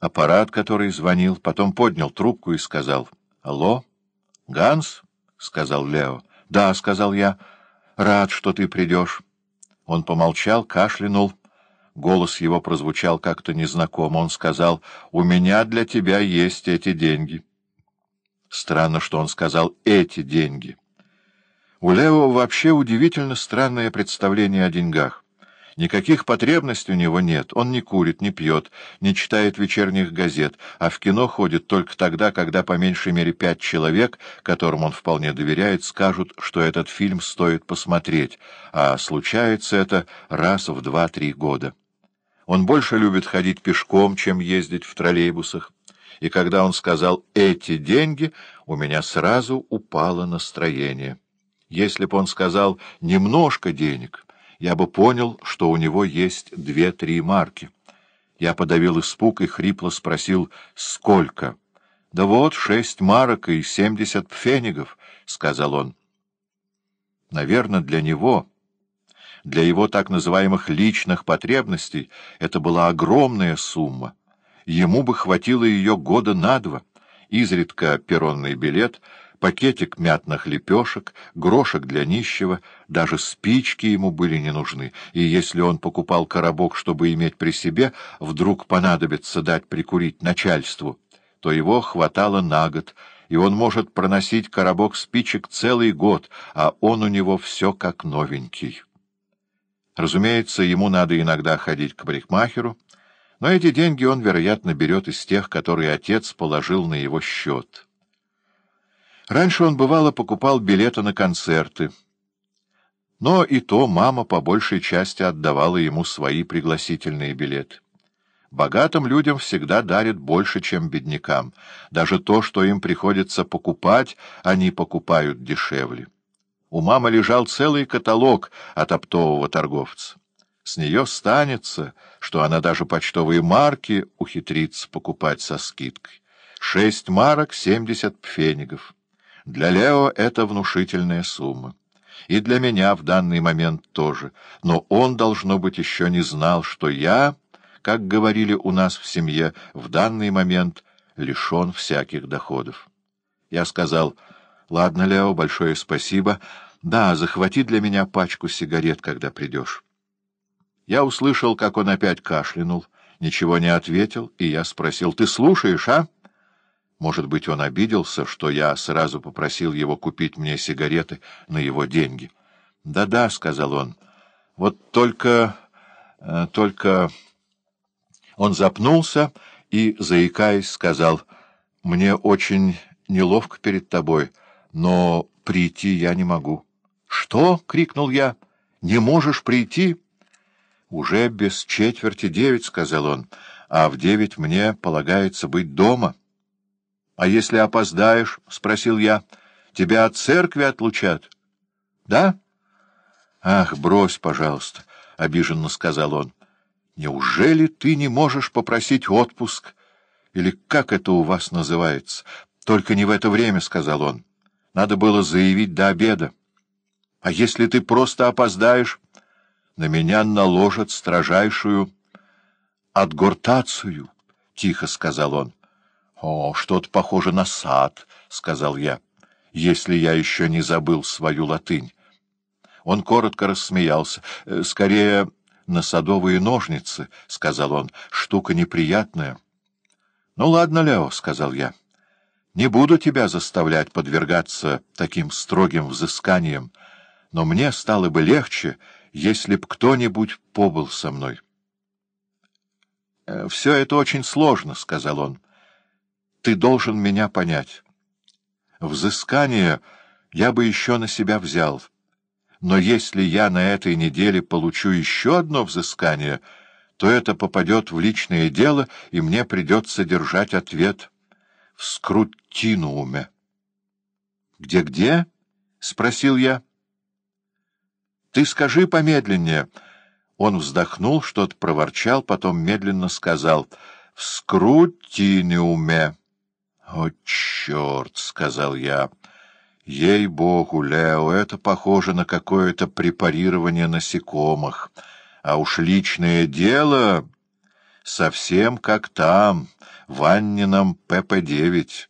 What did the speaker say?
аппарат, который звонил, потом поднял трубку и сказал «Алло, Ганс?» — сказал Лео. «Да», — сказал я, — «рад, что ты придешь». Он помолчал, кашлянул. Голос его прозвучал как-то незнакомо. Он сказал «У меня для тебя есть эти деньги». Странно, что он сказал «эти деньги». У Лео вообще удивительно странное представление о деньгах. Никаких потребностей у него нет, он не курит, не пьет, не читает вечерних газет, а в кино ходит только тогда, когда по меньшей мере пять человек, которым он вполне доверяет, скажут, что этот фильм стоит посмотреть, а случается это раз в два-три года. Он больше любит ходить пешком, чем ездить в троллейбусах, и когда он сказал «эти деньги», у меня сразу упало настроение. Если бы он сказал «немножко денег», я бы понял, что у него есть две-три марки. Я подавил испуг и хрипло спросил «Сколько?» «Да вот, шесть марок и семьдесят пфенигов», — сказал он. Наверное, для него, для его так называемых личных потребностей, это была огромная сумма. Ему бы хватило ее года на два. Изредка перронный билет — пакетик мятных лепешек, грошек для нищего, даже спички ему были не нужны, и если он покупал коробок, чтобы иметь при себе, вдруг понадобится дать прикурить начальству, то его хватало на год, и он может проносить коробок спичек целый год, а он у него все как новенький. Разумеется, ему надо иногда ходить к парикмахеру, но эти деньги он, вероятно, берет из тех, которые отец положил на его счет». Раньше он, бывало, покупал билеты на концерты. Но и то мама по большей части отдавала ему свои пригласительные билеты. Богатым людям всегда дарят больше, чем беднякам. Даже то, что им приходится покупать, они покупают дешевле. У мамы лежал целый каталог от оптового торговца. С нее станется, что она даже почтовые марки ухитрится покупать со скидкой. Шесть марок — семьдесят пфенигов. Для Лео это внушительная сумма. И для меня в данный момент тоже. Но он, должно быть, еще не знал, что я, как говорили у нас в семье, в данный момент лишен всяких доходов. Я сказал, «Ладно, Лео, большое спасибо. Да, захвати для меня пачку сигарет, когда придешь». Я услышал, как он опять кашлянул, ничего не ответил, и я спросил, «Ты слушаешь, а?» Может быть, он обиделся, что я сразу попросил его купить мне сигареты на его деньги. «Да-да», — сказал он, — «вот только... Э, только...» Он запнулся и, заикаясь, сказал, «Мне очень неловко перед тобой, но прийти я не могу». «Что?» — крикнул я. «Не можешь прийти?» «Уже без четверти девять», — сказал он, — «а в девять мне полагается быть дома». — А если опоздаешь, — спросил я, — тебя от церкви отлучат? — Да? — Ах, брось, пожалуйста, — обиженно сказал он. — Неужели ты не можешь попросить отпуск? Или как это у вас называется? Только не в это время, — сказал он. Надо было заявить до обеда. А если ты просто опоздаешь, на меня наложат строжайшую отгортацию, — тихо сказал он. — О, что-то похоже на сад, — сказал я, — если я еще не забыл свою латынь. Он коротко рассмеялся. «Э, — Скорее, на садовые ножницы, — сказал он, — штука неприятная. — Ну, ладно, Лео, — сказал я, — не буду тебя заставлять подвергаться таким строгим взысканиям, но мне стало бы легче, если б кто-нибудь побыл со мной. «Э, — Все это очень сложно, — сказал он. — ты должен меня понять. Взыскание я бы еще на себя взял. Но если я на этой неделе получу еще одно взыскание, то это попадет в личное дело, и мне придется держать ответ в скрутинууме. «Где-где?» — спросил я. «Ты скажи помедленнее». Он вздохнул, что-то проворчал, потом медленно сказал «в скрутинууме». «О, черт!» — сказал я. «Ей-богу, Лео, это похоже на какое-то препарирование насекомых. А уж личное дело...» Совсем как там, в Аннином ПП-9.